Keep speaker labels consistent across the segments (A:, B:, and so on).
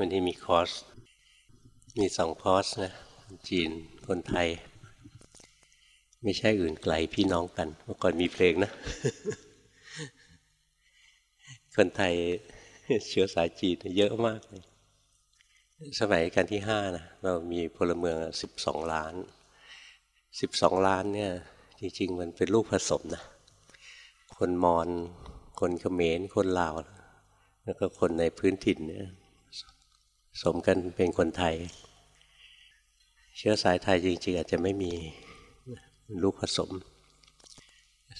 A: วันนี้มีคอร์ส มีสองคอร์สนะจีนคนไทย ไม่ใช่อื่นไกลพี่น้องกันเมื่อก่อนมีเพลงนะ คนไทยเชื้อสายจีนเยอะมากเลยสมัยกันที่ห้านะเรามีพลเมืองสิบสองล้านสิบสองล้านเนี่ยจริง ๆ มันเป็นลูกผสมนะ คนมอญคนเขมรคนลาว แล้วก็คนในพื้นถิ่นเนี่ย สมกันเป็นคนไทย เชื้อสายไทยจริง ๆ อาจจะไม่มีลูกผสม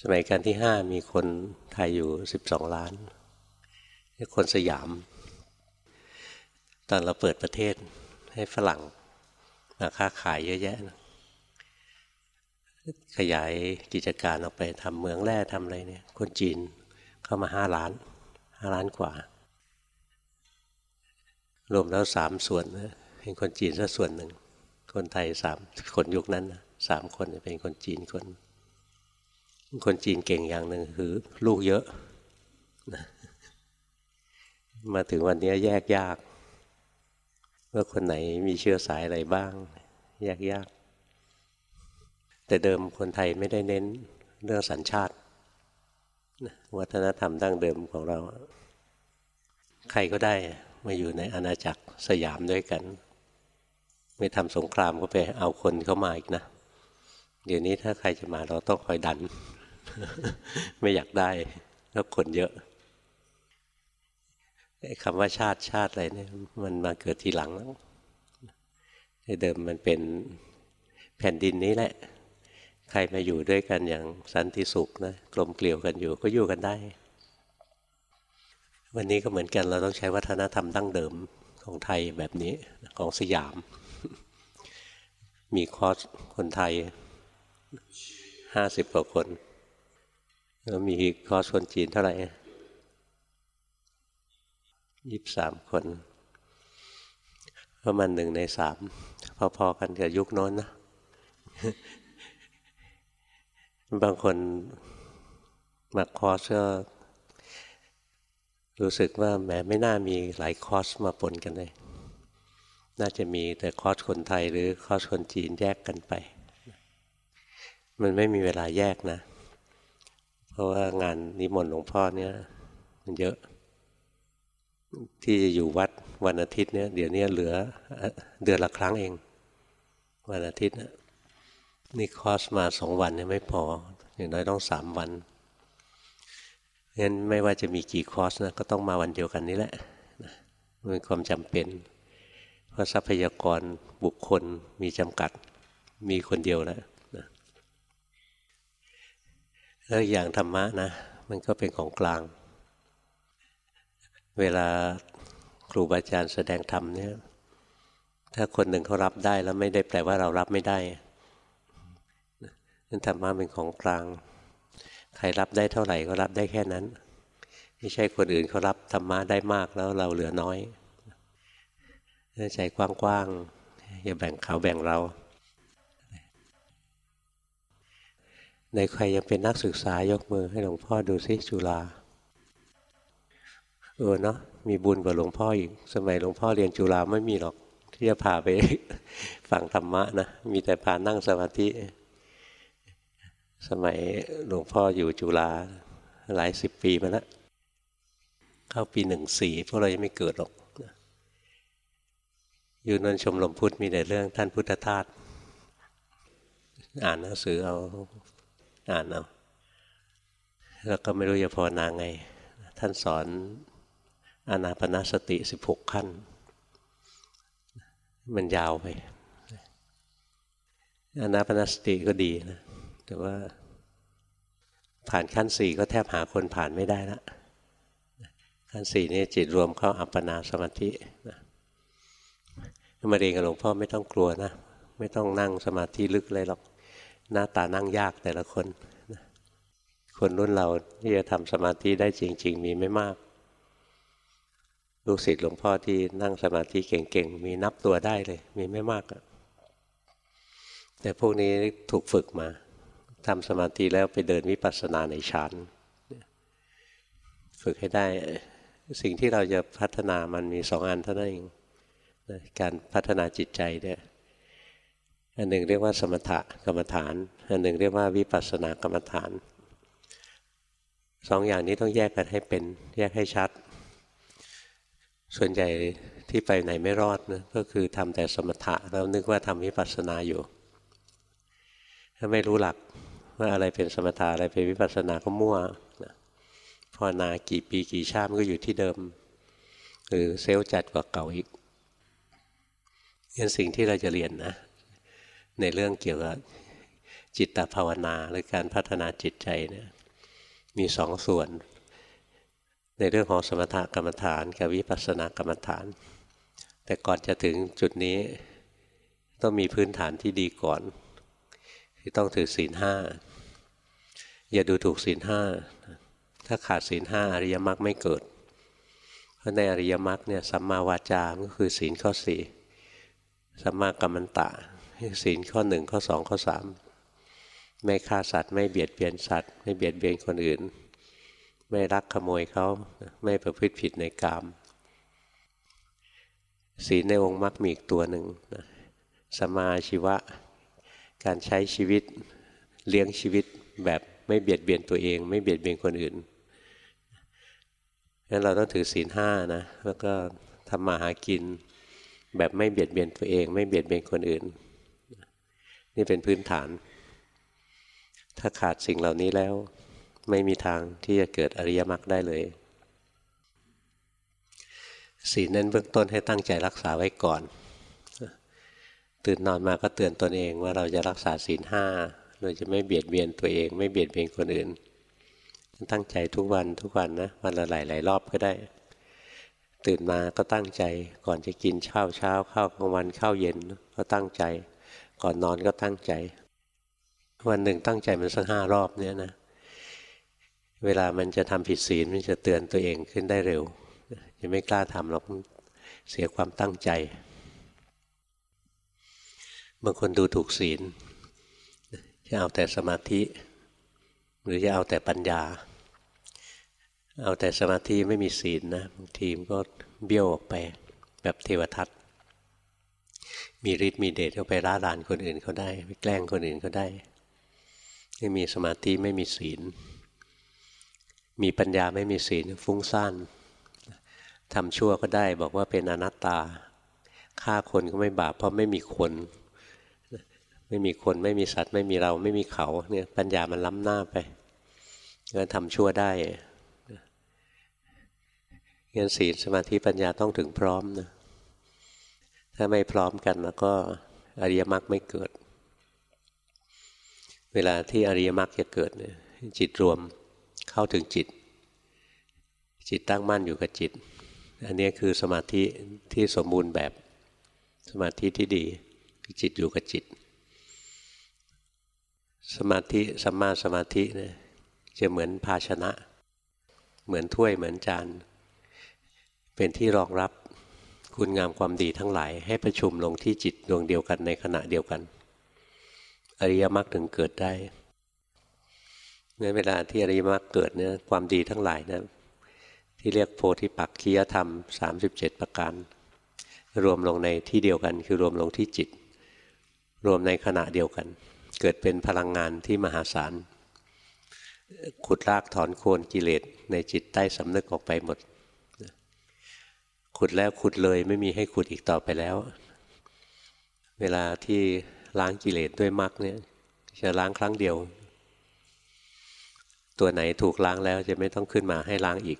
A: สมัยการที่ห้ามีคนไทยอยู่สิบสองล้าน คนสยาม ตอนเราเปิดประเทศให้ฝรั่งมาค้าขายเยอะแยะนะขยายกิจการออกไปทำเมืองแร่ทำอะไรเนี่ย คนจีนเข้ามาห้าล้านห้าล้านกว่า รวมแล้วสามส่วนเป็นคนจีนสักส่วนหนึ่ง คนไทยสามคนยุคนั้นสามคนเป็นคนจีนคน คนจีนเก่งอย่างหนึ่งคือ ลูกเยอะนะมาถึงวันนี้แยกยาก ว่าคนไหนมีเชื้อสายอะไรบ้าง แยกยาก แต่เดิมคนไทยไม่ได้เน้นเรื่องสัญชาติ วัฒนธรรมดั้งเดิมของเรา ใครก็ได้ มาอยู่ในอาณาจักรสยามด้วยกัน ไม่ทำสงครามก็ไปเอาคนเข้ามาอีกนะเดี๋ยวนี้ถ้าใครจะมาเราต้องคอยดัน ไม่อยากได้แล้วคนเยอะคำว่าชาติชาติอะไรเนี่ยมันมาเกิดทีหลังแล้วเดิมมันเป็นแผ่นดินนี้แหละ ใครมาอยู่ด้วยกันอย่างสันติสุขนะกลมเกลียวกันอยู่ก็อยู่กันได้ วันนี้ก็เหมือนกันเราต้องใช้วัฒนธรรมดั้งเดิมของไทยแบบนี้ของสยาม มีคอร์สคนไทยห้าสิบกว่าคน แล้วมีคอร์สคนจีนเท่าไหร่ยี่สามคนประมาณหนึ่งในสามพอๆกันกับยุคโน้นนะ บางคนมาคอร์สก็ รู้สึกว่าแหมไม่น่ามีหลายคอร์สมาปนกันเลย น่าจะมีแต่คอร์สคนไทยหรือคอร์สคนจีนแยกกันไป มันไม่มีเวลาแยกนะ เพราะว่างานนิมนต์หลวงพ่อเนี่ยมันเยอะ ที่จะอยู่วัดวันอาทิตย์เนี่ยเดี๋ยวนี้เหลือเดือนละครั้งเอง วันอาทิตย์นะนี่คอสมาสองวันเนี่ยไม่พอ อย่างน้อยต้องสามวัน งั้นไม่ว่าจะมีกี่คอร์สนะก็ต้องมาวันเดียวกันนี่แหละมันเป็นความจำเป็น เพราะทรัพยากรบุคคลมีจำกัด มีคนเดียวแล้วนะแล้วอย่างธรรมะนะ มันก็เป็นของกลาง เวลาครูบาอาจารย์แสดงธรรมเนี่ย ถ้าคนหนึ่งเขารับได้แล้วไม่ได้แปลว่าเรารับไม่ได้นั่นธรรมะเป็นของกลาง ใครรับได้เท่าไหร่ก็รับได้แค่นั้น ไม่ใช่คนอื่นเขารับธรรมะได้มากแล้วเราเหลือน้อยใจกว้างๆอย่าแบ่งเขาแบ่งเรา ในใครยังเป็นนักศึกษายกมือให้หลวงพ่อดูซิจุฬาเออเนาะมีบุญกว่าหลวงพ่ออีก สมัยหลวงพ่อเรียนจุฬาไม่มีหรอก ที่จะพาไปฟังธรรมะนะ มีแต่พานั่งสมาธิ สมัยหลวงพ่ออยู่จุฬาหลายสิบปีมาแล้วเข้าปีหนึ่งสี่พวกเรายังไม่เกิดหรอกอยู่นนชมรมพุทธมีแต่เรื่องท่านพุทธทาสอ่านหนังสือเอาอ่านเอาแล้วก็ไม่รู้จะพอนาไง ท่านสอนอานาปนาสติสิบหกขั้น มันยาวไปอานาปนาสติก็ดีนะแต่ว่า ผ่านขั้นสี่ก็แทบหาคนผ่านไม่ได้ละขั้นสี่นี่จิตรวมเข้าอัปปนาสมาธิมาเรียนกับหลวงพ่อไม่ต้องกลัวนะ ไม่ต้องนั่งสมาธิลึกเลยหรอกหน้าตานั่งยากแต่ละคนคนรุ่นเราที่จะทำสมาธิได้จริง ๆ มีไม่มากลูกศิษย์หลวงพ่อที่นั่งสมาธิเก่งๆ มีนับตัวได้เลย มีไม่มากแต่พวกนี้ถูกฝึกมา ทำสมาธิแล้วไปเดินวิปัสสนาในฌานฝึกให้ได้ สิ่งที่เราจะพัฒนามันมีสองอันเท่านั้นเองการพัฒนาจิตใจเนี่ยอันหนึ่งเรียกว่าสมถะกรรมฐาน อันหนึ่งเรียกว่าวิปัสสนากรรมฐานสองอย่างนี้ต้องแยกกันให้เป็นแยกให้ชัด ส่วนใหญ่ที่ไปไหนไม่รอดนะก็คือทำแต่สมถะแล้วนึกว่าทำวิปัสสนาอยู่ ถ้าไม่รู้หลัก ว่าอะไรเป็นสมถะอะไรเป็นวิปัสสนาก็มั่วนะพอนากี่ปีกี่ชาติก็อยู่ที่เดิม หรือเซลล์จัดกว่าเก่าอีกงั้นสิ่งที่เราจะเรียนนะ ในเรื่องเกี่ยวกับจิตตภาวนาหรือการพัฒนาจิตใจเนี่ยมีสองส่วน ในเรื่องของสมถกรรมฐาน กับวิปัสสนากรรมฐาน แต่ก่อนจะถึงจุดนี้ต้องมีพื้นฐานที่ดีก่อน ที่ต้องถือศีลห้า อย่าดูถูกศีลห้าถ้าขาดศีลห้าอริยมรรคไม่เกิด เพราะในอริยมรรคเนี่ยสัมมาวาจา ก็คือศีลข้อสี่สัมมากัมมันตะศีลข้อหนึ่งข้อสองข้อสามไม่ฆ่าสัตว์ ไม่เบียดเบียนสัตว์ ไม่เบียดเบียนคนอื่น ไม่รักขโมยเขาไม่ประพฤติผิดในกามศีลในองค์มรรคมีอีกตัวหนึ่งสมาชีวะ การใช้ชีวิตเลี้ยงชีวิตแบบ ไม่เบียดเบียนตัวเอง ไม่เบียดเบียนคนอื่นงั้นเราต้องถือศีลห้านะแล้วก็ทำมาหากินแบบไม่เบียดเบียนตัวเอง ไม่เบียดเบียนคนอื่น นี่เป็นพื้นฐาน ถ้าขาดสิ่งเหล่านี้แล้ว ไม่มีทางที่จะเกิดอริยมรรคได้เลยศีลนั้นเบื้องต้นให้ตั้งใจรักษาไว้ก่อน ตื่นนอนมาก็เตือนตนเองว่าเราจะรักษาศีลห้า เราจะไม่เบียดเบียนตัวเอง ไม่เบียดเบียนคนอื่น ตั้งใจทุกวันทุกวันนะวันละหลายหลายรอบก็ได้ ตื่นมาก็ตั้งใจก่อนจะกินเช้าเช้าข้าวกลางวันข้าวเย็นก็ตั้งใจ ก่อนนอนก็ตั้งใจ วันหนึ่งตั้งใจมันสักห้ารอบเนี่ยนะเวลามันจะทำผิดศีลมันจะเตือนตัวเองขึ้นได้เร็วจะไม่กล้าทำหรอกเสียความตั้งใจ บางคนดูถูกศีล จะเอาแต่สมาธิ หรือจะเอาแต่ปัญญา เอาแต่สมาธิไม่มีศีลนะบางทีมก็เบี้ยวออกไปแบบเทวทัตมีฤทธิ์มีเดชก็ไปร้าดานคนอื่นเขาได้ไปแกล้งคนอื่นเขาได้ไม่มีสมาธิไม่มีศีล มีปัญญาไม่มีศีลฟุ้งซ่านทำชั่วก็ได้บอกว่าเป็นอนัตตาฆ่าคนก็ไม่บาปเพราะไม่มีคน ไม่มีคนไม่มีสัตว์ ไม่มีเราไม่มีเขาเนี่ยปัญญามันล้ำหน้าไปก็ทำชั่วได้งั้นศีลสมาธิปัญญาต้องถึงพร้อมนะถ้าไม่พร้อมกันแล้วก็อริยมรรคไม่เกิด เวลาที่อริยมรรคจะเกิดเนี่ยจิตรวมเข้าถึงจิต จิตตั้งมั่นอยู่กับจิต อันนี้คือสมาธิที่สมบูรณ์แบบสมาธิที่ดีคือจิตอยู่กับจิต สมาธิสัมมาสมาธิเนี่ยจะเหมือนภาชนะ เหมือนถ้วยเหมือนจานเป็นที่รองรับคุณงามความดีทั้งหลาย ให้ประชุมลงที่จิตดวงเดียวกันในขณะเดียวกัน อริยมรรคถึงเกิดได้ในเวลาที่อริยมรรคเกิดเนี่ยความดีทั้งหลายนะที่เรียกโพธิปักคียธรรม 37 ประการ รวมลงในที่เดียวกัน คือรวมลงที่จิต รวมในขณะเดียวกัน เกิดเป็นพลังงานที่มหาศาล ขุดรากถอนโคนกิเลสในจิตใต้สำนึกออกไปหมด ขุดแล้วขุดเลยไม่มีให้ขุดอีกต่อไปแล้ว เวลาที่ล้างกิเลสด้วยมรรคเนี่ยจะล้างครั้งเดียว ตัวไหนถูกล้างแล้วจะไม่ต้องขึ้นมาให้ล้างอีก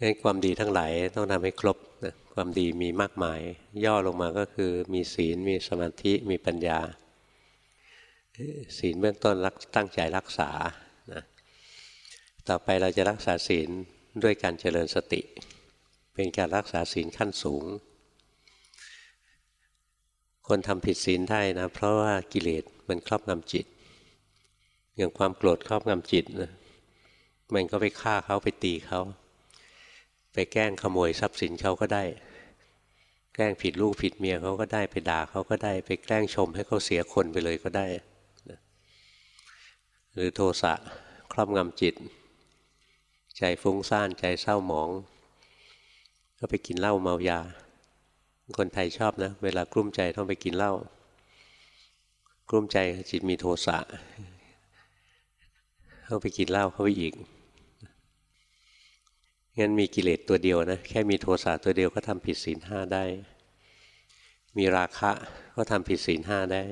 A: งั้นความดีทั้งหลายต้องทำให้ครบ ความดีมีมากมาย ย่อลงมาก็คือมีศีลมีสมาธิมีปัญญา ศีลเบื้องต้นรักตั้งใจรักษานะต่อไปเราจะรักษาศีลด้วยการเจริญสติ เป็นการรักษาศีลขั้นสูง คนทำผิดศีลได้นะเพราะว่ากิเลสมันครอบงำจิต อย่างความโกรธครอบงำจิตนะมันก็ไปฆ่าเขาไปตีเขา ไปแกล้งขโมยทรัพย์สินเขาก็ได้ แกล้งผิดลูกผิดเมียเขาก็ได้ไปด่าเขาก็ได้ ไปแกล้งชมให้เขาเสียคนไปเลยก็ได้ หรือโทสะครอบงำจิต ใจฟุ้งซ่านใจเศร้าหมอง ก็ไปกินเหล้าเมายา คนไทยชอบนะ เวลากลุ้มใจต้องไปกินเหล้ากลุ้มใจจิตมีโทสะเข้าไปกินเหล้าเข้าไปอีก งั้นมีกิเลสตัวเดียวนะแค่มีโทสะตัวเดียวก็ทำผิดศีลห้าได้ มีราคะก็ทำผิดศีลห้าได้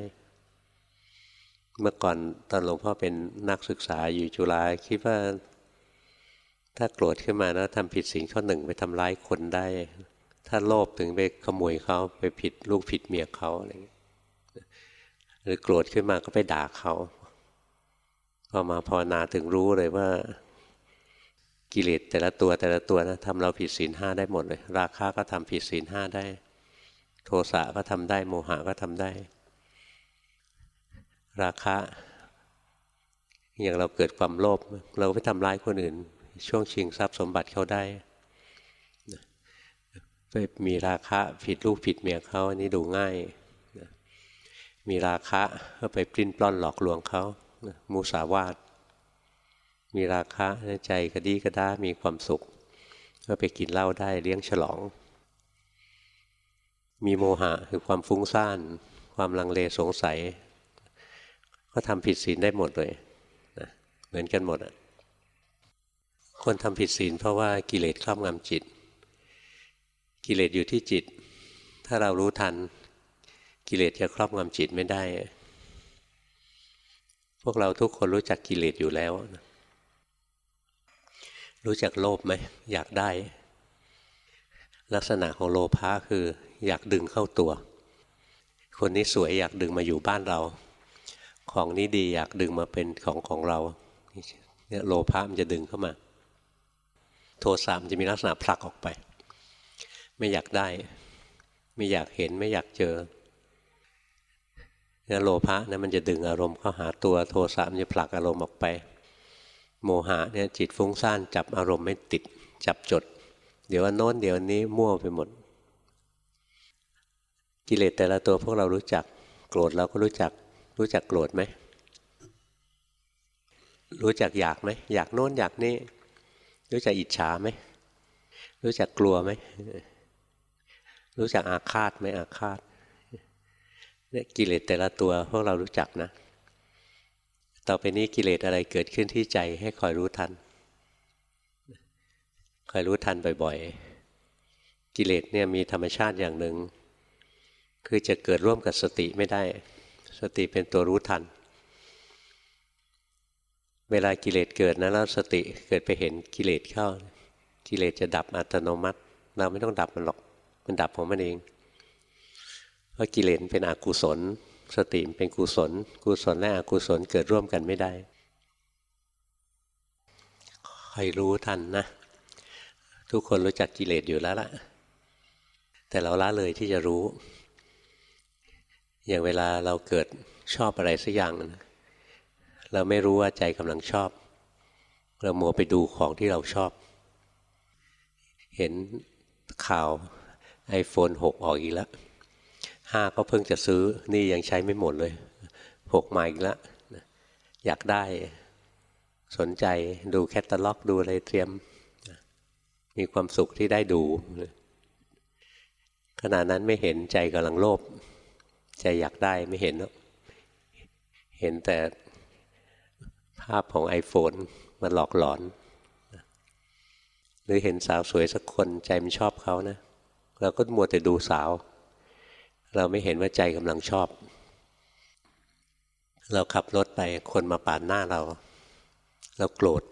A: เมื่อก่อนตอนหลวงพ่อเป็นนักศึกษาอยู่จุฬาคิดว่า ถ้าโกรธขึ้นมาแล้วทำผิดศีลข้อหนึ่งไปทำร้ายคนได้ ถ้าโลภถึงไปขโมยเขาไปผิดลูกผิดเมียเขาอะไรเงี้ยหรือโกรธขึ้นมาก็ไปด่าเขาพอมาภาวนาถึงรู้เลยว่า กิเลสแต่ละตัวแต่ละตัวนะทำเราผิดศีลห้าได้หมดเลย ราคะก็ทำผิดศีลห้าได้ โทสะก็ทำได้ โมหะก็ทำได้ ราคะ อย่างเราเกิดความโลภเราไปทำร้ายคนอื่น ช่วงชิงทรัพย์สมบัติเขาได้ไปมีราคะผิดลูกผิดเมียเขาอันนี้ดูง่ายมีราคะก็ไปปลิ้นปล้อนหลอกลวงเขามูสาวาท มีราคะใจกระดีกระด้ามีความสุข ก็ไปกินเหล้าได้เลี้ยงฉลอง มีโมหะคือความฟุ้งซ่าน ความลังเลสงสัย ก็ทำผิดศีลได้หมดเลยนะเหมือนกันหมดอะคนทำผิดศีลเพราะว่ากิเลสครอบงำจิต กิเลสอยู่ที่จิต ถ้าเรารู้ทัน กิเลสจะครอบงำจิตไม่ได้ พวกเราทุกคนรู้จักกิเลสอยู่แล้วนะ รู้จักโลภไหมอยากได้ ลักษณะของโลภะคืออยากดึงเข้าตัว คนนี้สวยอยากดึงมาอยู่บ้านเรา ของนี้ดีอยากดึงมาเป็นของของเราเนี่ยโลภะมันจะดึงเข้ามา โทสะมันจะมีลักษณะผลักออกไป ไม่อยากได้ ไม่อยากเห็นไม่อยากเจอเนี่ยโลภะนะมันจะดึงอารมณ์เข้าหาตัวโทสะมันจะผลักอารมณ์ออกไป โมหะเนี่ยจิตฟุ้งซ่านจับอารมณ์ไม่ติด จับจด เดี๋ยวว่าโน้นเดี๋ยวนี้มั่วไปหมด กิเลสแต่ละตัวพวกเรารู้จัก โกรธเราก็รู้จัก รู้จักโกรธไหมรู้จักอยากไหมอยากโน้นอยากนี่รู้จักอิจฉาไหมรู้จักกลัวไหมรู้จักอาฆาตไหมอาฆาตเนี่ยกิเลสแต่ละตัวพวกเรารู้จักนะ ต่อไปนี้กิเลสอะไรเกิดขึ้นที่ใจให้คอยรู้ทัน คอยรู้ทันบ่อยๆ กิเลสเนี่ยมีธรรมชาติอย่างหนึ่ง คือจะเกิดร่วมกับสติไม่ได้ สติเป็นตัวรู้ทัน เวลากิเลสเกิดนะแล้วสติเกิดไปเห็นกิเลสเข้า กิเลสจะดับอัตโนมัติ เราไม่ต้องดับมันหรอก มันดับของมันเอง เพราะกิเลสเป็นอกุศล สติเป็นกุศล กุศลและอกุศลเกิดร่วมกันไม่ได้ใครรู้ทันนะทุกคนรู้จักกิเลสอยู่แล้วล่ะ แต่เราละเลยที่จะรู้ อย่างเวลาเราเกิดชอบอะไรสักอย่างนะเราไม่รู้ว่าใจกำลังชอบ เรามัวไปดูของที่เราชอบ เห็นข่าว iPhone 6ออกอีกแล้ว ห้าก็เพิ่งจะซื้อ นี่ยังใช้ไม่หมดเลยหกมาอีกแล้วอยากได้สนใจดูแคตตาล็อกดูอะไรเตรียม มีความสุขที่ได้ดู ขณะนั้นไม่เห็นใจกำลังโลภใจอยากได้ไม่เห็น เห็นแต่ภาพของ iPhone มันหลอกหลอน หรือเห็นสาวสวยสักคนใจมันชอบเขานะเราก็มัวแต่ดูสาว เราไม่เห็นว่าใจกำลังชอบ เราขับรถไปคนมาปาดหน้าเรา เราโกรธ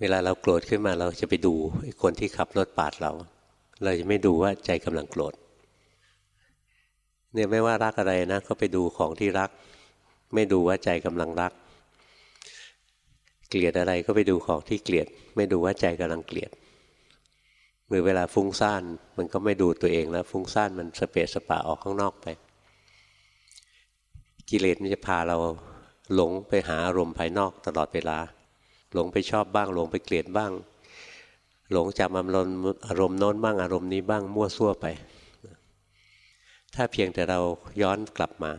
A: เวลาเราโกรธขึ้นมาเราจะไปดูคนที่ขับรถปาดเรา เราจะไม่ดูว่าใจกำลังโกรธเนี่ยไม่ว่ารักอะไรนะก็ไปดูของที่รัก ไม่ดูว่าใจกำลังรัก เกลียดอะไรก็ไปดูของที่เกลียด ไม่ดูว่าใจกำลังเกลียด หรือเวลาฟุ้งซ่านมันก็ไม่ดูตัวเองแล้ว ฟุ้งซ่านมันสเปสสปะออกข้างนอกไป กิเลสมันจะพาเราหลงไปหาอารมณ์ภายนอกตลอดเวลา หลงไปชอบบ้าง หลงไปเกลียดบ้าง หลงจากอารมณ์อารมณ์โน้นบ้างอารมณ์นี้บ้างมั่วซั่วไป ถ้าเพียงแต่เราย้อนกลับมา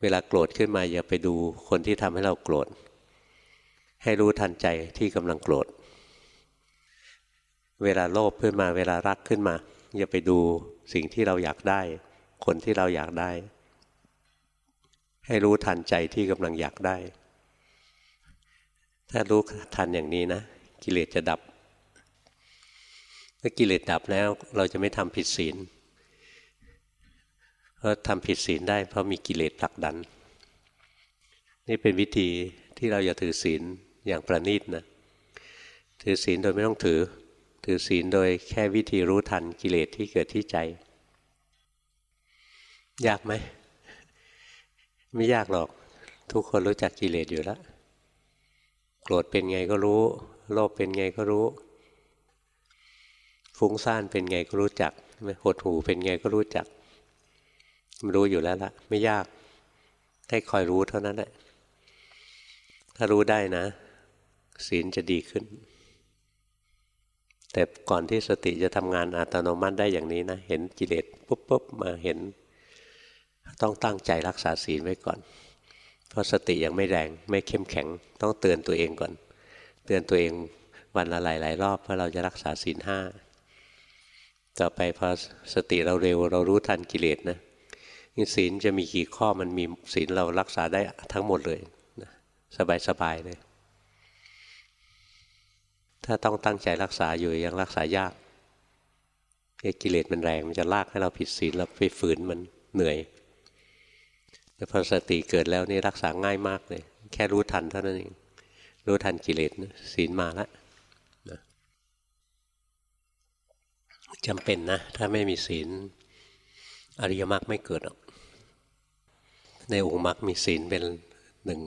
A: เวลาโกรธขึ้นมาอย่าไปดูคนที่ทำให้เราโกรธ ให้รู้ทันใจที่กำลังโกรธ เวลาโลภขึ้นมา เวลารักขึ้นมาอย่าไปดูสิ่งที่เราอยากได้ คนที่เราอยากได้ ให้รู้ทันใจที่กำลังอยากได้ ถ้ารู้ทันอย่างนี้นะ กิเลสจะดับ เมื่อกิเลสดับแล้วเราจะไม่ทำผิดศีลเพราะทำผิดศีลได้เพราะมีกิเลสผลักดัน นี่เป็นวิธีที่เราอย่าถือศีลอย่างประณีตนะ ถือศีลโดยไม่ต้องถือ ถือศีลโดยแค่วิธีรู้ทันกิเลสที่เกิดที่ใจ ยากไหม ไม่ยากหรอก ทุกคนรู้จักกิเลสอยู่แล้ว โกรธเป็นไงก็รู้ โลภเป็นไงก็รู้ ฟุ้งซ่านเป็นไงก็รู้จักหดหูเป็นไงก็รู้จักมันรู้อยู่แล้วละไม่ยากให้คอยรู้เท่านั้นแหละถ้ารู้ได้นะ ศีลจะดีขึ้น แต่ก่อนที่สติจะทำงานอัตโนมัติได้อย่างนี้นะ เห็นกิเลสปุ๊บปุ๊บมาเห็น ต้องตั้งใจรักษาศีลไว้ก่อน เพราะสติยังไม่แรงไม่เข้มแข็ง ต้องเตือนตัวเองก่อน เตือนตัวเองวันละหลายหลายรอบเพื่อเราจะรักษาศีลห้าต่อไปพอสติเราเร็วเรารู้ทันกิเลสนะศีลจะมีกี่ข้อมันมีศีลเรารักษาได้ทั้งหมดเลยสบายๆเลย ถ้าต้องตั้งใจรักษาอยู่ยังรักษายากกิเลสมันแรงมันจะลากให้เราผิดศีลเราไปฝืนมันเหนื่อยแต่พอสติเกิดแล้วนี่รักษาง่ายมากเลย แค่รู้ทันเท่านั้นเองรู้ทันกิเลสศีลมาแล้วนะจำเป็นนะ ถ้าไม่มีศีลอริยมรรคไม่เกิดหรอกในองค์มรรคมีศีลเป็นหนึ่ง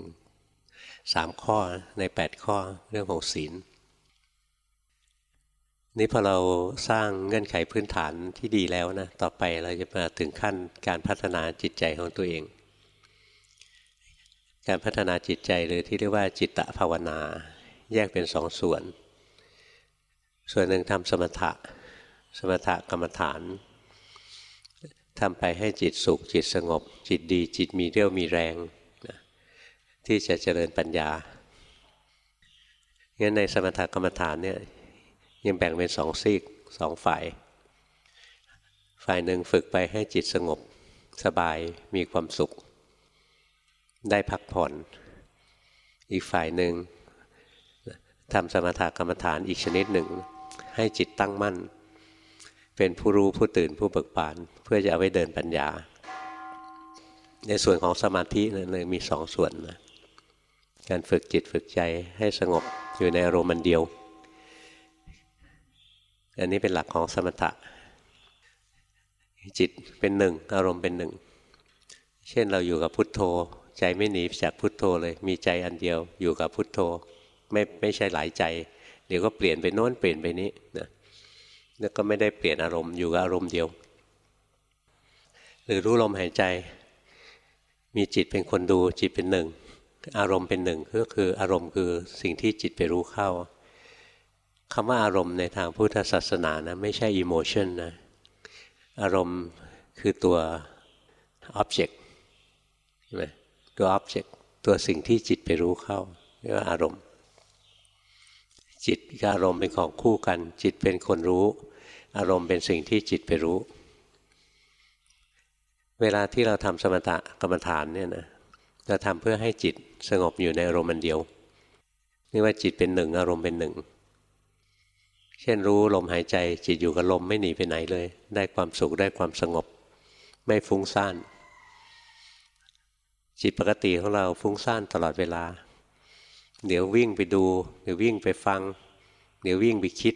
A: สามข้อในแปดข้อเรื่องของศีล นี่พอเราสร้างเงื่อนไขพื้นฐานที่ดีแล้วนะ ต่อไปเราจะมาถึงขั้นการพัฒนาจิตใจของตัวเอง การพัฒนาจิตใจหรือที่เรียกว่าจิตตภาวนา แยกเป็นสองส่วน ส่วนหนึ่งทำสมถะ สมถะกรรมฐานทำไปให้จิตสุขจิตสงบ จิตดีจิตมีเรี่ยวมีแรงนะที่จะเจริญปัญญางั้นในสมถกรรมฐานเนี่ย ยังแบ่งเป็นสองซีกสองฝ่าย ฝ่ายหนึ่งฝึกไปให้จิตสงบสบายมีความสุข ได้พักผ่อน อีกฝ่ายหนึ่งทำสมถกรรมฐานอีกชนิดหนึ่ง ให้จิตตั้งมั่น เป็นผู้รู้ผู้ตื่นผู้เบิกบาน เพื่อจะเอาไว้เดินปัญญา ในส่วนของสมาธินะเลยมีสองส่วนนะการฝึกจิตฝึกใจให้สงบอยู่ในอารมณ์เดียว อันนี้เป็นหลักของสมถะ จิตเป็นหนึ่ง อารมณ์เป็นหนึ่ง เช่นเราอยู่กับพุทโธ ใจไม่หนีจากพุทโธเลย มีใจอันเดียวอยู่กับพุทโธ ไม่ไม่ใช่หลายใจ เดี๋ยวก็เปลี่ยนไปโน้นเปลี่ยนไปนี้นะแล้วก็ไม่ได้เปลี่ยนอารมณ์อยู่กับอารมณ์เดียว หรือรู้ลมหายใจ มีจิตเป็นคนดูจิตเป็นหนึ่ง อารมณ์เป็นหนึ่งก็คืออารมณ์คือสิ่งที่จิตไปรู้เข้า คำว่าอารมณ์ในทางพุทธศาสนานะไม่ใช่อิโมชันนะอารมณ์คือตัวอ็อบเจกต์ใช่ไหมตัวอ็อบเจกต์ตัวสิ่งที่จิตไปรู้เข้าเรียกว่าอารมณ์ จิตกับอารมณ์เป็นของคู่กัน จิตเป็นคนรู้ อารมณ์เป็นสิ่งที่จิตไปรู้ เวลาที่เราทำสมถะกรรมฐานเนี่ยนะเราทำเพื่อให้จิตสงบอยู่ในอารมณ์มันเดียวนี่ว่าจิตเป็นหนึ่งอารมณ์เป็นหนึ่ง เช่นรู้ลมหายใจจิตอยู่กับลมไม่หนีไปไหนเลย ได้ความสุขได้ความสงบ ไม่ฟุ้งซ่าน จิตปกติของเราฟุ้งซ่านตลอดเวลา เดี๋ยววิ่งไปดู เดี๋ยววิ่งไปฟัง เดี๋ยววิ่งไปคิด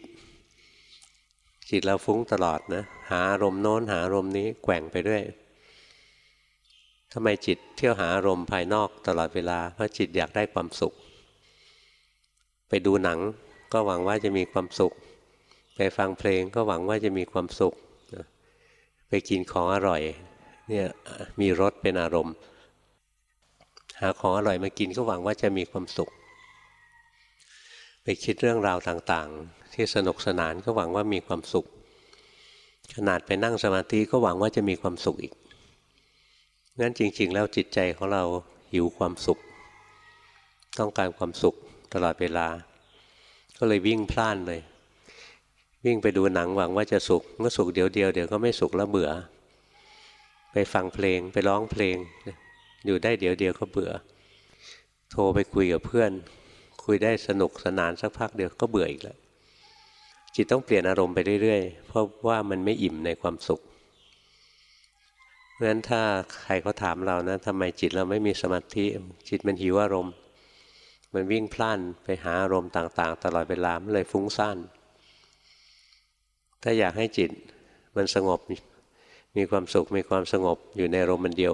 A: จิตเราฟุ้งตลอดนะหาอารมณ์โน้นหาอารมณ์นี้แกว่งไปด้วยทำไมจิตเที่ยวหาอารมณ์ภายนอกตลอดเวลาเพราะจิตอยากได้ความสุข ไปดูหนังก็หวังว่าจะมีความสุข ไปฟังเพลงก็หวังว่าจะมีความสุข ไปกินของอร่อยเนี่ยมีรสเป็นอารมณ์ หาของอร่อยมากินก็หวังว่าจะมีความสุข ไปคิดเรื่องราวต่างๆ ที่สนุกสนานก็หวังว่ามีความสุข ขนาดไปนั่งสมาธิก็หวังว่าจะมีความสุขอีกงั้นจริง ๆ แล้วจิตใจของเราหิวความสุข ต้องการความสุขตลอดเวลา ก็เลยวิ่งพล่านเลย วิ่งไปดูหนังหวังว่าจะสุขเมื่อสุขเดี๋ยวเดียวเดี๋ยวก็ไม่สุขแล้วเบื่อ ไปฟังเพลงไปร้องเพลง อยู่ได้เดี๋ยวเดียวก็เบื่อ โทรไปคุยกับเพื่อน คุยได้สนุกสนานสักพักเดียวก็เบื่ออีกแล้วจิตต้องเปลี่ยนอารมณ์ไปเรื่อยๆ เพราะว่ามันไม่อิ่มในความสุขเพราะฉะนั้นถ้าใครเขาถามเรานะทำไมจิตเราไม่มีสมาธิจิตมันหิวอารมณ์ มันวิ่งพล่านไปหาอารมณ์ต่างๆ ตลอดเวลามันเลยฟุ้งซ่าน ถ้าอยากให้จิตมันสงบมีความสุขมีความสงบอยู่ในอารมณ์มันเดียว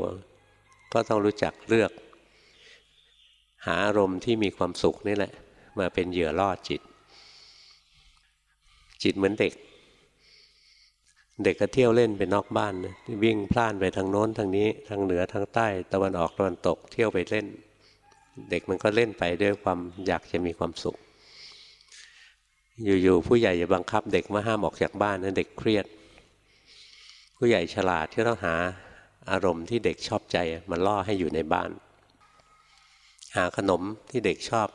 A: ก็ต้องรู้จักเลือก หาอารมณ์ที่มีความสุขนี่แหละ มาเป็นเหยื่อล่อจิต จิตเหมือนเด็ก เด็กก็เที่ยวเล่นไปนอกบ้านวิ่งพล่านไปทางโน้นทางนี้ ทางเหนือทางใต้ ตะวันออกตะวันตกเที่ยวไปเล่น เด็กมันก็เล่นไปด้วยความอยากจะมีความสุข อยู่ๆผู้ใหญ่จะบังคับ เด็กมาห้ามออกจากบ้านนะเด็กเครียด ผู้ใหญ่ฉลาดที่ต้องหาอารมณ์ที่เด็กชอบใจมาล่อให้อยู่ในบ้าน หาขนมที่เด็กชอบ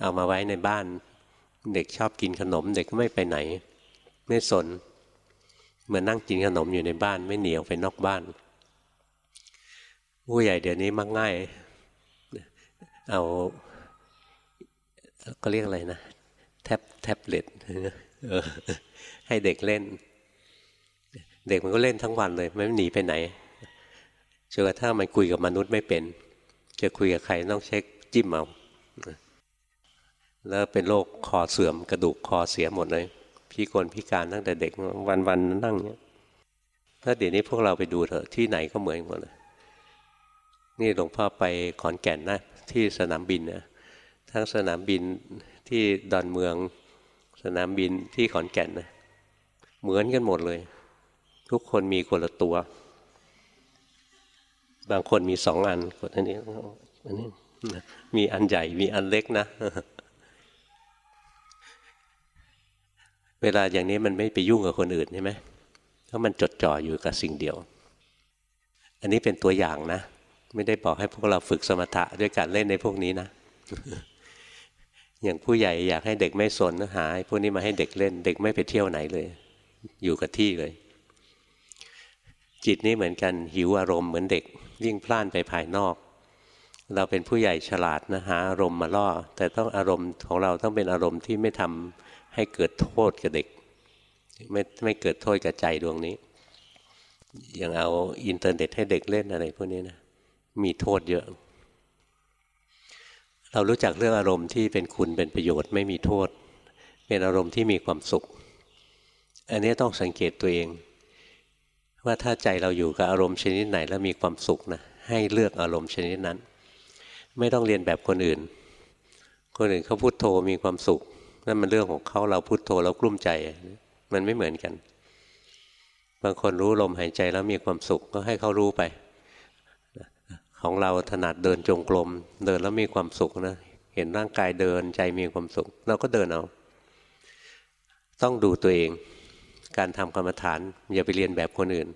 A: เอามาไว้ในบ้าน เด็กชอบกินขนม เด็กก็ไม่ไปไหน ไม่สนเหมือนนั่งกินขนมอยู่ในบ้านไม่เหนียวไปนอกบ้าน ผู้ใหญ่เดี๋ยวนี้มักง่าย เอาก็เรียกอะไรนะ แท็บแท็บเล็ตให้เด็กเล่น เด็กมันก็เล่นทั้งวันเลย ไม่หนีไปไหนจนกระทั่งมันคุยกับมนุษย์ไม่เป็น จะคุยกับใครต้องเช็คจิ้มเอาแล้วเป็นโรคคอเสื่อมกระดูกคอเสียหมดเลยพิกลพิการตั้งแต่เด็กวันๆนั่งเนี้ยถ้าเดี๋ยวนี้พวกเราไปดูเถอะที่ไหนก็เหมือนหมดเลยนี่หลวงพ่อไปขอนแก่นนะที่สนามบินนะทั้งสนามบิน ที่ดอนเมือง สนามบินที่ขอนแก่นนะเหมือนกันหมดเลย ทุกคนมีคนละตัว บางคนมีสองอันคนอันนี้อันนี้มีอันใหญ่มีอันเล็กนะ เวลาอย่างนี้มันไม่ไปยุ่งกับคนอื่นใช่ไหมเพราะมันจดจ่ออยู่กับสิ่งเดียว อันนี้เป็นตัวอย่างนะ ไม่ได้บอกให้พวกเราฝึกสมถะด้วยการเล่นในพวกนี้นะ อย่างผู้ใหญ่อยากให้เด็กไม่สนหาพวกนี้มาให้เด็กเล่น เด็กไม่ไปเที่ยวไหนเลย อยู่กับที่เลย จิตนี้เหมือนกันหิวอารมณ์เหมือนเด็กวิ่งพล่านไปภายนอก เราเป็นผู้ใหญ่ฉลาดนะหาอารมณ์มาล่อ แต่ต้องอารมณ์ของเราต้องเป็นอารมณ์ที่ไม่ทำให้เกิดโทษกับเด็ก ไม่ไม่เกิดโทษกับใจดวงนี้อย่างเอาอินเทอร์เน็ตให้เด็กเล่นอะไรพวกนี้นะมีโทษเยอะ เรารู้จักเรื่องอารมณ์ที่เป็นคุณเป็นประโยชน์ไม่มีโทษ เป็นอารมณ์ที่มีความสุข อันนี้ต้องสังเกตตัวเอง ว่าถ้าใจเราอยู่กับอารมณ์ชนิดไหนแล้วมีความสุขนะให้เลือกอารมณ์ชนิดนั้น ไม่ต้องเรียนแบบคนอื่น คนอื่นเขาพูดโทมีความสุขนั่นมันเรื่องของเขาเราพุโทโธแล้วกลุ้มใจ มันไม่เหมือนกัน บางคนรู้ลมหายใจแล้วมีความสุขก็ให้เขารู้ไป ของเราถนัดเดินจงกรมเดินแล้วมีความสุขนะเห็นร่างกายเดินใจมีความสุข เราก็เดินเอา ต้องดูตัวเอง การทำกรรมฐานอย่าไปเรียนแบบคนอื่น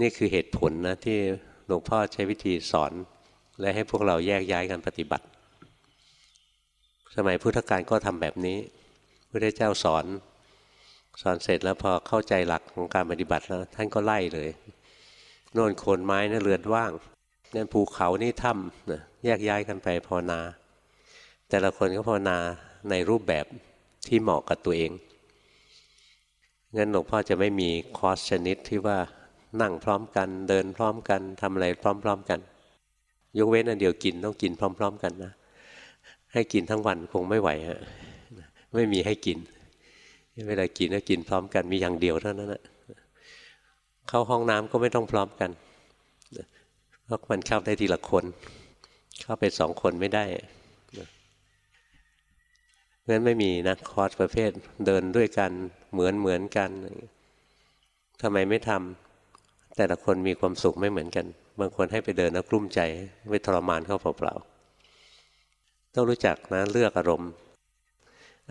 A: นี่คือเหตุผลนะที่หลวงพ่อใช้วิธีสอน และให้พวกเราแยกย้ายกันปฏิบัติ สมัยพุทธกาลก็ทำแบบนี้พระเจ้าสอนสอนเสร็จแล้วพอเข้าใจหลักของการปฏิบัติแล้วท่านก็ไล่เลย โน่นโคนไม้นะเรือนว่าง นั่นภูเขานี่ถ้ำนะแยกย้ายกันไปภาวนา แต่ละคนก็ภาวนาในรูปแบบที่เหมาะกับตัวเองงั้นหลวงพ่อจะไม่มีคอร์สชนิดที่ว่านั่งพร้อมกัน เดินพร้อมกันทำอะไรพร้อม ๆกัน ยกเว้นอันเดียวกินต้องกินพร้อม ๆ กันนะให้กินทั้งวันคงไม่ไหวฮะไม่มีให้กิน เวลากินก็กินพร้อมกันมีอย่างเดียวเท่านั้นนะเข้าห้องน้ำก็ไม่ต้องพร้อมกัน เพราะมันเข้าได้ทีละคน เข้าไปสองคนไม่ได้เพราะนั้นไม่มีนะคอร์สประเภทเดินด้วยกันเหมือนเหมือนกันทำไมไม่ทำแต่ละคนมีความสุขไม่เหมือนกัน บางคนให้ไปเดินแล้วกลุ้มใจไปทรมานเขาเปล่าๆต้องรู้จักนะเลือกอารมณ์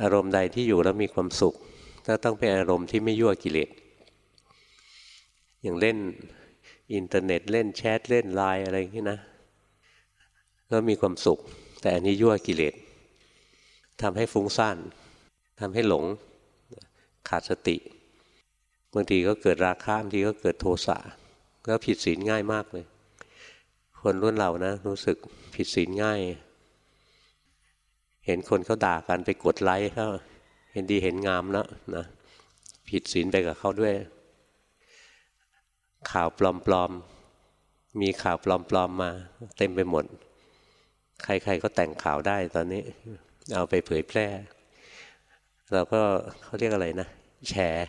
A: อารมณ์ใดที่อยู่แล้วมีความสุขก็ต้องเป็นอารมณ์ที่ไม่ยั่วกิเลสอย่างเล่น อินเทอร์เน็ตเล่นแชทเล่นไลน์อะไรอย่างนี้นะก็มีความสุข แต่อันนี้ยั่วกิเลสทำให้ฟุ้งซ่านทำให้หลงขาดสติบางทีก็เกิดราคะบางทีก็เกิดโทสะก็ผิดศีลง่ายมากเลย คนรุ่นเรานะ รู้สึกผิดศีลง่าย เห็นคนเขาด่ากันไปกดไลค์เขาเห็นดีเห็นงามแล้วนะผิดศีลไปกับเขาด้วย ข่าวปลอมๆ มีข่าวปลอมๆมา เต็มไปหมด ใครๆก็แต่งข่าวได้ตอนนี้ เอาไปเผยแพร่ เราก็เขาเรียกอะไรนะ แชร์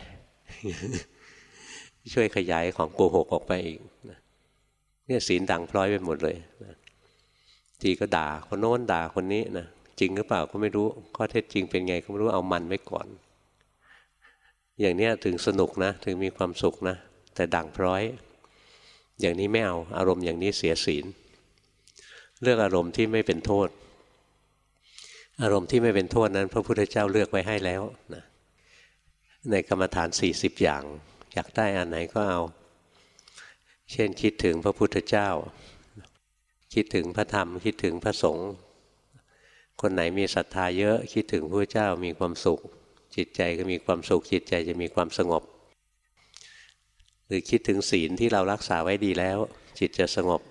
A: ช่วยขยายของโกหกออกไปอีกเนี่ยศีลดังพร้อยไปหมดเลยทีก็ด่าคนโน้นด่าคนนี้นะจริงหรือเปล่าก็ไม่รู้ ข้อเท็จจริงเป็นไงก็ไม่รู้เอามันไว้ก่อน อย่างนี้ถึงสนุกนะ ถึงมีความสุขนะ แต่ดังพร้อย อย่างนี้ไม่เอาอารมณ์อย่างนี้เสียศีล เลือกอารมณ์ที่ไม่เป็นโทษ อารมณ์ที่ไม่เป็นโทษนั้น พระพุทธเจ้าเลือกไว้ให้แล้วนะในกรรมฐาน 40 อย่าง อยากได้อันไหนก็เอา เช่นคิดถึงพระพุทธเจ้า คิดถึงพระธรรม คิดถึงพระสงฆ์คนไหนมีศรัทธาเยอะคิดถึงพระเจ้ามีความสุข จิตใจก็มีความสุขจิตใจจะมีความสงบ รือคิดถึงศีลที่เรารักษาไว้ดีแล้ว จิตจะสงบ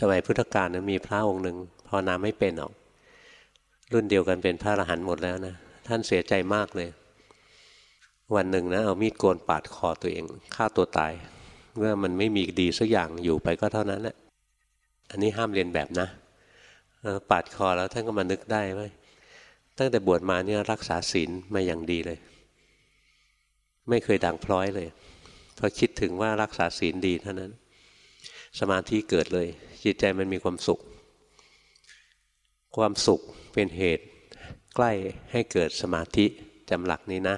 A: สมัยพุทธกาลนะมีพระองค์หนึ่งพอนาไม่เป็นหรอก รุ่นเดียวกันเป็นพระอรหันต์หมดแล้วนะ ท่านเสียใจมากเลย วันหนึ่งนะเอามีดโกนปาดคอตัวเองฆ่าตัวตายเมื่อมันไม่มีดีสักอย่างอยู่ไปก็เท่านั้นแหละอันนี้ห้ามเรียนแบบนะปาดคอแล้วท่านก็มานึกได้ว่าตั้งแต่บวชมาเนี่ยรักษาศีลมาอย่างดีเลย ไม่เคยดังพร้อยเลยพอคิดถึงว่ารักษาศีลดีเท่านั้น สมาธิเกิดเลย จิตใจมันมีความสุข ความสุขเป็นเหตุ ใกล้ให้เกิดสมาธิจำหลักนี้นะ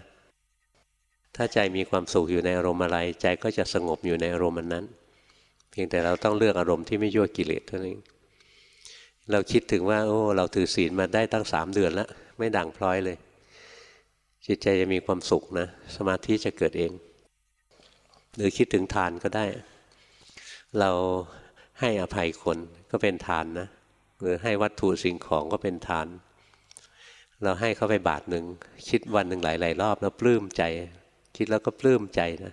A: ถ้าใจมีความสุขอยู่ในอารมณ์อะไร ใจก็จะสงบอยู่ในอารมณ์นั้น เพียงแต่เราต้องเลือกอารมณ์ที่ไม่ยั่วกิเลสเท่านั้นเราคิดถึงว่า โอ้ เราถือศีลมาได้ตั้งสามเดือนแล้วไม่ดังพร้อยเลย จิตใจจะมีความสุขนะ สมาธิจะเกิดเอง หรือคิดถึงทานก็ได้ เราให้อภัยคนก็เป็นทานนะ หรือให้วัตถุสิ่งของก็เป็นทาน เราให้เขาไปบาทหนึ่งคิดวันหนึ่งหลายๆรอบแล้วปลื้มใจ คิดแล้วก็ปลื้มใจนะ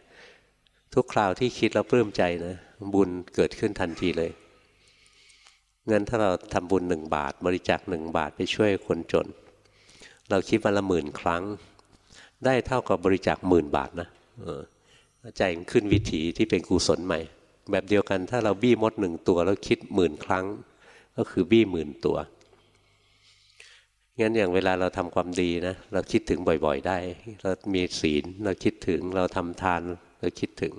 A: ทุกคราวที่คิดแล้วปลื้มใจนะบุญเกิดขึ้นทันทีเลยเงินถ้าเราทำบุญหนึ่งบาท บริจาคหนึ่งบาทไปช่วยคนจน เราคิดวันละหมื่นครั้ง ได้เท่ากับบริจาคหมื่นบาทนะใจมันขึ้นวิถีที่เป็นกุศลใหม่ แบบเดียวกันถ้าเราบี้มดหนึ่งตัวแล้วคิดหมื่นครั้ง ก็คือบี้หมื่นตัวงั้นอย่างเวลาเราทำความดีนะเราคิดถึงบ่อยๆ ได้ เรามีศีลเราคิดถึงเราทำทานเราคิดถึง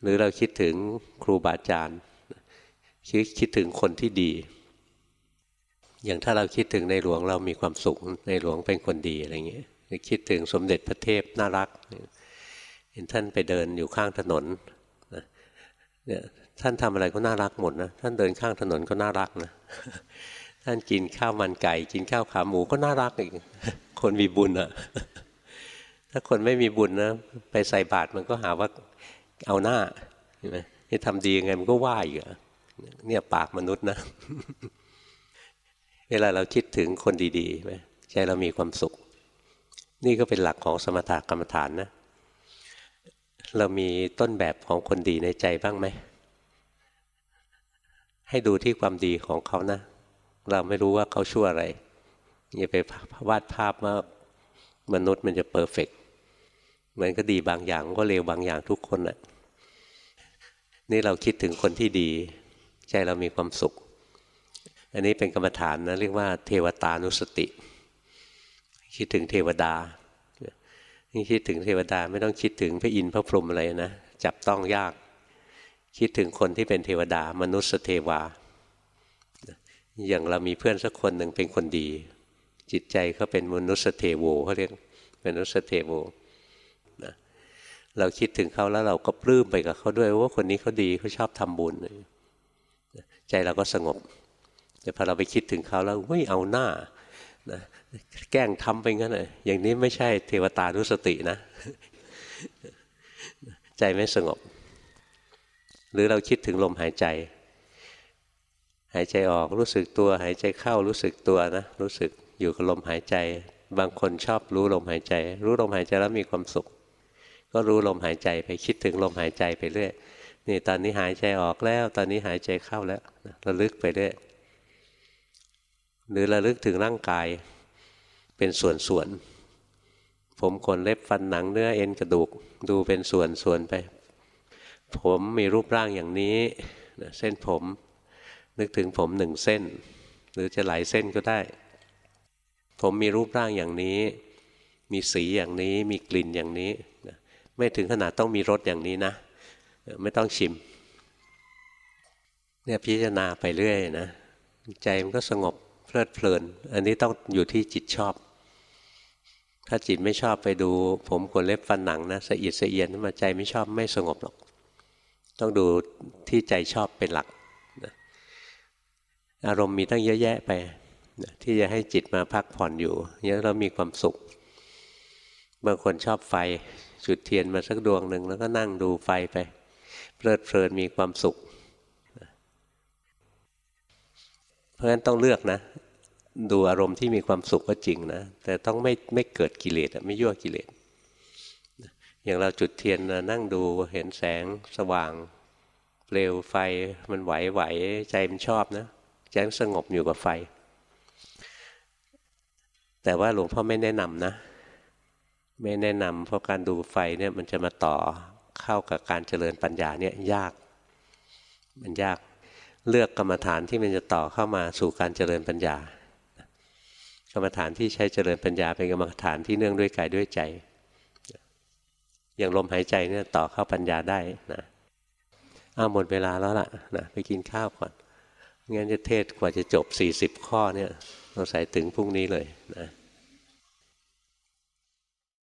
A: หรือเราคิดถึงครูบาอาจารย์คิดคิดถึงคนที่ดี อย่างถ้าเราคิดถึงในหลวงเรามีความสุขในหลวงเป็นคนดีอะไรเงี้ย คิดถึงสมเด็จพระเทพน่ารัก เห็นท่านไปเดินอยู่ข้างถนนเนี่ยท่านทำอะไรก็น่ารักหมดนะ ท่านเดินข้างถนนก็น่ารักนะ ท่านกินข้าวมันไก่ กินข้าวขาหมูก็น่ารักอีก คนมีบุญอะถ้าคนไม่มีบุญนะ ไปใส่บาตรมันก็หาว่าเอาหน้าเห็นไหมที่ทำดียังไงมันก็ว่าอยู่เนี่ยปากมนุษย์นะ เวลาเราคิดถึงคนดีๆไหมใจเรามีความสุข นี่ก็เป็นหลักของสมถกรรมฐานนะ เรามีต้นแบบของคนดีในใจบ้างไหม ให้ดูที่ความดีของเขานะ เราไม่รู้ว่าเขาชั่วอะไร อย่าไปวาดภาพว่ามนุษย์มันจะเพอร์เฟกมันก็ดีบางอย่างก็เลวบางอย่างทุกคนแหละนี่เราคิดถึงคนที่ดี ใจเรามีความสุข อันนี้เป็นกรรมฐานนะเรียกว่าเทวตานุสติ คิดถึงเทวดานี่คิดถึงเทวดาไม่ต้องคิดถึงพระอินทร์พระพรหมอะไรนะจับต้องยาก คิดถึงคนที่เป็นเทวดามนุษย์เทวา อย่างเรามีเพื่อนสักคนหนึ่งเป็นคนดี จิตใจเขาเป็นมนุษย์เทโวเขาเรียกเป็นมนุษย์เทโวนะเราคิดถึงเขาแล้วเราก็ปลื้มไปกับเขาด้วยว่าคนนี้เขาดีเขาชอบทำบุญใจเราก็สงบ แต่พอเราไปคิดถึงเขาแล้วไม่เอาหน้านะ แกล้งทำไปงั้นเลยอย่างนี้ไม่ใช่เทวตานุสตินะ ใจไม่สงบ หรือเราคิดถึงลมหายใจ หายใจออกรู้สึกตัว หายใจเข้ารู้สึกตัวนะ รู้สึกอยู่กับลมหายใจ บางคนชอบรู้ลมหายใจ รู้ลมหายใจแล้วมีความสุข ก็รู้ลมหายใจไปคิดถึงลมหายใจไปเรื่อยนี่ตอนนี้หายใจออกแล้ว ตอนนี้หายใจเข้าแล้วระลึกไปเรื่อยหรือระลึกถึงร่างกาย เป็นส่วนๆ ผมขนเล็บฟันหนังเนื้อเอ็นกระดูกดูเป็นส่วนๆไป ผมมีรูปร่างอย่างนี้เส้นผมนึกถึงผมหนึ่งเส้น หรือจะหลายเส้นก็ได้ ผมมีรูปร่างอย่างนี้ มีสีอย่างนี้มีกลิ่นอย่างนี้ ไม่ถึงขนาดต้องมีรสอย่างนี้นะ ไม่ต้องชิมเนี่ยพิจารณาไปเรื่อยนะ ใจมันก็สงบเพลิดเพลิน อันนี้ต้องอยู่ที่จิตชอบ ถ้าจิตไม่ชอบไปดู ผมขนเล็บฟันหนังนะสะอิดสะเอียนมาใจไม่ชอบไม่สงบหรอก ต้องดูที่ใจชอบเป็นหลักอารมณ์มีตั้งเยอะแยะไปที่จะให้จิตมาพักผ่อนอยู่เยอะเรามีความสุขบางคนชอบไฟจุดเทียนมาสักดวงหนึ่งแล้วก็นั่งดูไฟไป เพลิดเพลินมีความสุข เพราะฉะนั้นต้องเลือกนะ ดูอารมณ์ที่มีความสุขก็จริงนะ แต่ต้องไม่ไม่เกิดกิเลสไม่ยั่วกิเลสอย่างเราจุดเทียนนั่งดูเห็นแสงสว่างเปลวไฟมันไหวไหวใจมันชอบนะใจสงบอยู่กับไฟ แต่ว่าหลวงพ่อไม่แนะนำนะ ไม่แนะนำเพราะการดูไฟเนี่ยมันจะมาต่อเข้ากับการเจริญปัญญาเนี่ยยาก มันยากเลือกกรรมฐานที่มันจะต่อเข้ามาสู่การเจริญปัญญา กรรมฐานที่ใช้เจริญปัญญาเป็นกรรมฐานที่เนื่องด้วยกายด้วยใจ อย่างลมหายใจเนี่ยต่อเข้าปัญญาได้นะอ้าหมดเวลาแล้วล่ะนะไปกินข้าวก่อนงั้นจะเทศกว่าจะจบ 40 ข้อเนี่ยเราใส่ถึงพรุ่งนี้เลยนะ